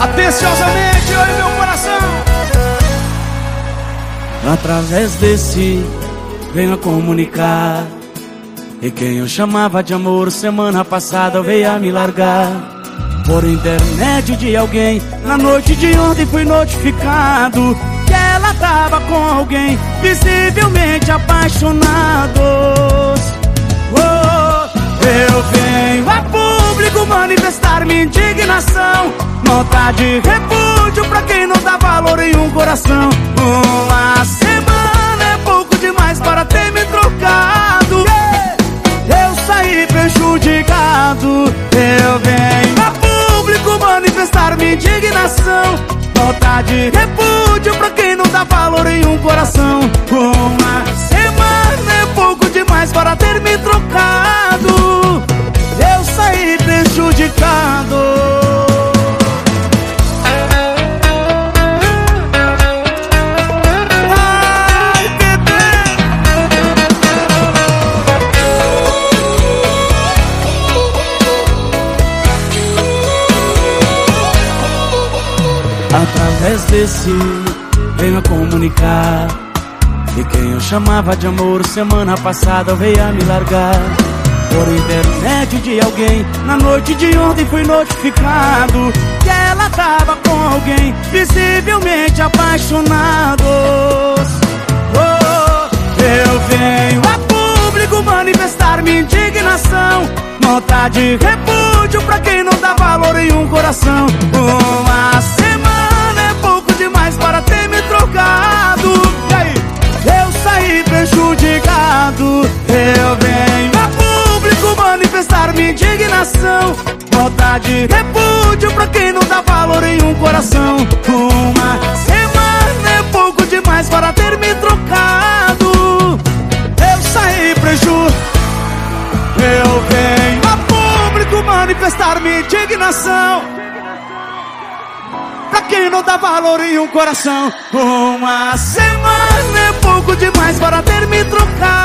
Atenciosamente, oi meu coração. Através desse venho comunicar. E quem eu chamava de amor semana passada veio a me largar. Por intermédio de alguém Na noite de ontem fui notificado Que ela tava com alguém Visivelmente apaixonados manifestar minha indignação. Nota de repúdio pra quem não dá valor em um coração. Uma semana é pouco demais para ter me trocado. Eu saí prejudicado. Eu venho a público manifestar minha indignação. Nota de repúdio pra quem não dá valor em um coração Através desse venho a comunicar Que quem eu chamava de amor semana passada veio a me largar. Por intermédio de alguém Na noite de ontem fui notificado Que ela tava com alguém Visivelmente apaixonados oh, Eu venho a público manifestar minha indignação Nota de repúdio pra quem não dá valor em um coração. Uma indignação. Nota de repúdio pra quem não dá valor em um coração. Uma semana é pouco demais para ter me trocado. Eu saí prejudicado eu venho a público manifestar minha indignação. Pra quem não dá valor em um coração. Uma semana é pouco demais para ter me trocado